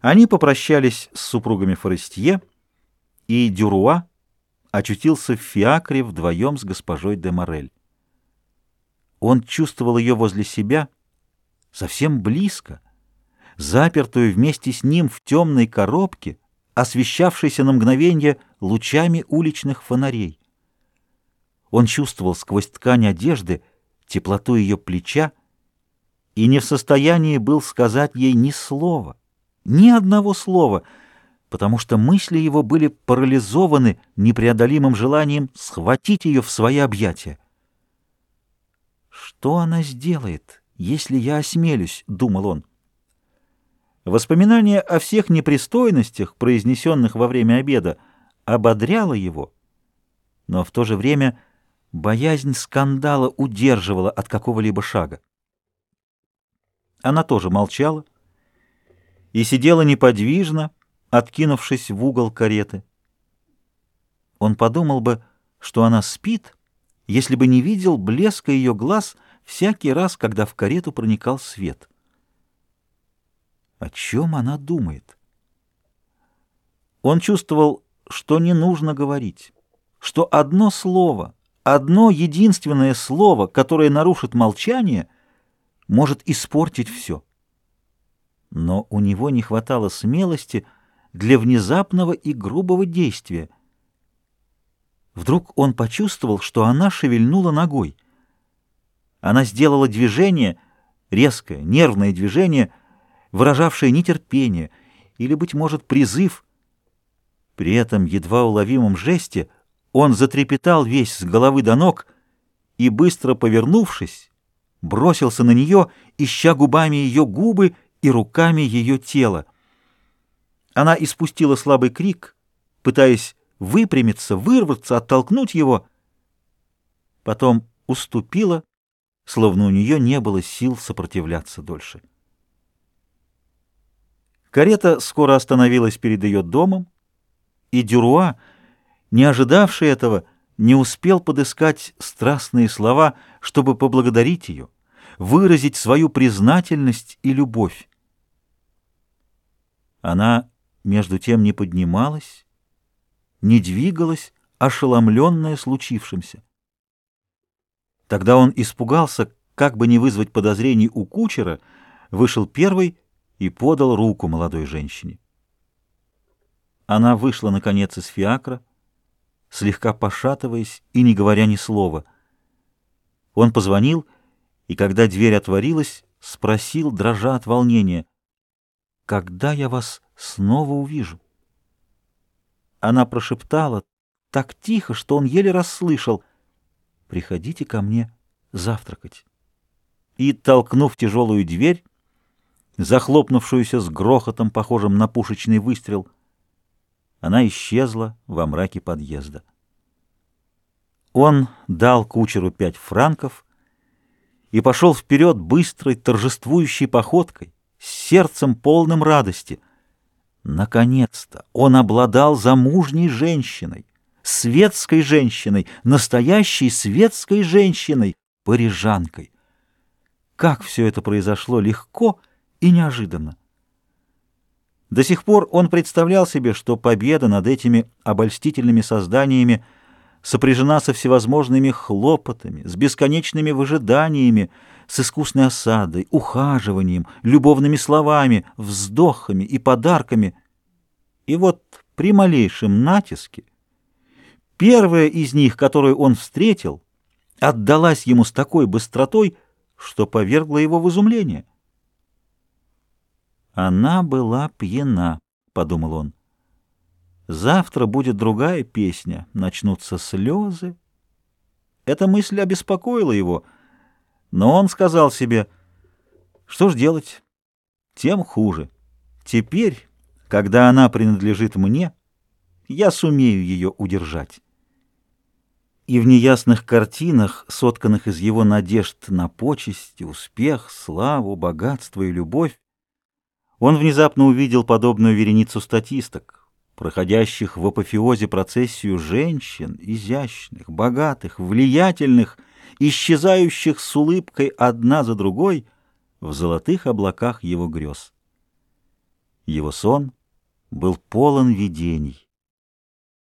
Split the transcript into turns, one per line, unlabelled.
Они попрощались с супругами Форестье, и Дюруа очутился в фиакре вдвоем с госпожой де Морель. Он чувствовал ее возле себя, совсем близко, запертую вместе с ним в темной коробке, освещавшейся на мгновение лучами уличных фонарей. Он чувствовал сквозь ткань одежды теплоту ее плеча и не в состоянии был сказать ей ни слова, ни одного слова, потому что мысли его были парализованы непреодолимым желанием схватить ее в свои объятия. «Что она сделает, если я осмелюсь?» — думал он. Воспоминание о всех непристойностях, произнесенных во время обеда, ободряло его, но в то же время боязнь скандала удерживала от какого-либо шага. Она тоже молчала и сидела неподвижно, откинувшись в угол кареты. Он подумал бы, что она спит, если бы не видел блеска ее глаз всякий раз, когда в карету проникал свет. О чем она думает? Он чувствовал, что не нужно говорить, что одно слово, одно единственное слово, которое нарушит молчание, может испортить все. Но у него не хватало смелости для внезапного и грубого действия. Вдруг он почувствовал, что она шевельнула ногой. Она сделала движение, резкое, нервное движение — выражавшее нетерпение или, быть может, призыв. При этом едва уловимом жесте он затрепетал весь с головы до ног и, быстро повернувшись, бросился на нее, ища губами ее губы и руками ее тело. Она испустила слабый крик, пытаясь выпрямиться, вырваться, оттолкнуть его, потом уступила, словно у нее не было сил сопротивляться дольше. Карета скоро остановилась перед ее домом, и Дюруа, не ожидавший этого, не успел подыскать страстные слова, чтобы поблагодарить ее, выразить свою признательность и любовь. Она, между тем, не поднималась, не двигалась, ошеломленная случившимся. Тогда он испугался, как бы не вызвать подозрений у кучера, вышел первый и подал руку молодой женщине. Она вышла, наконец, из фиакра, слегка пошатываясь и не говоря ни слова. Он позвонил, и когда дверь отворилась, спросил, дрожа от волнения, «Когда я вас снова увижу?» Она прошептала так тихо, что он еле расслышал, «Приходите ко мне завтракать». И, толкнув тяжелую дверь, захлопнувшуюся с грохотом, похожим на пушечный выстрел. Она исчезла во мраке подъезда. Он дал кучеру пять франков и пошел вперед быстрой, торжествующей походкой, с сердцем полным радости. Наконец-то он обладал замужней женщиной, светской женщиной, настоящей светской женщиной, парижанкой. Как все это произошло легко и неожиданно. До сих пор он представлял себе, что победа над этими обольстительными созданиями сопряжена со всевозможными хлопотами, с бесконечными выжиданиями, с искусной осадой, ухаживанием, любовными словами, вздохами и подарками. И вот при малейшем натиске первая из них, которую он встретил, отдалась ему с такой быстротой, что повергла его в изумление. Она была пьяна, — подумал он. Завтра будет другая песня, начнутся слезы. Эта мысль обеспокоила его, но он сказал себе, что ж делать, тем хуже. Теперь, когда она принадлежит мне, я сумею ее удержать. И в неясных картинах, сотканных из его надежд на почести, успех, славу, богатство и любовь, он внезапно увидел подобную вереницу статисток, проходящих в апофеозе процессию женщин, изящных, богатых, влиятельных, исчезающих с улыбкой одна за другой в золотых облаках его грез. Его сон был полон видений.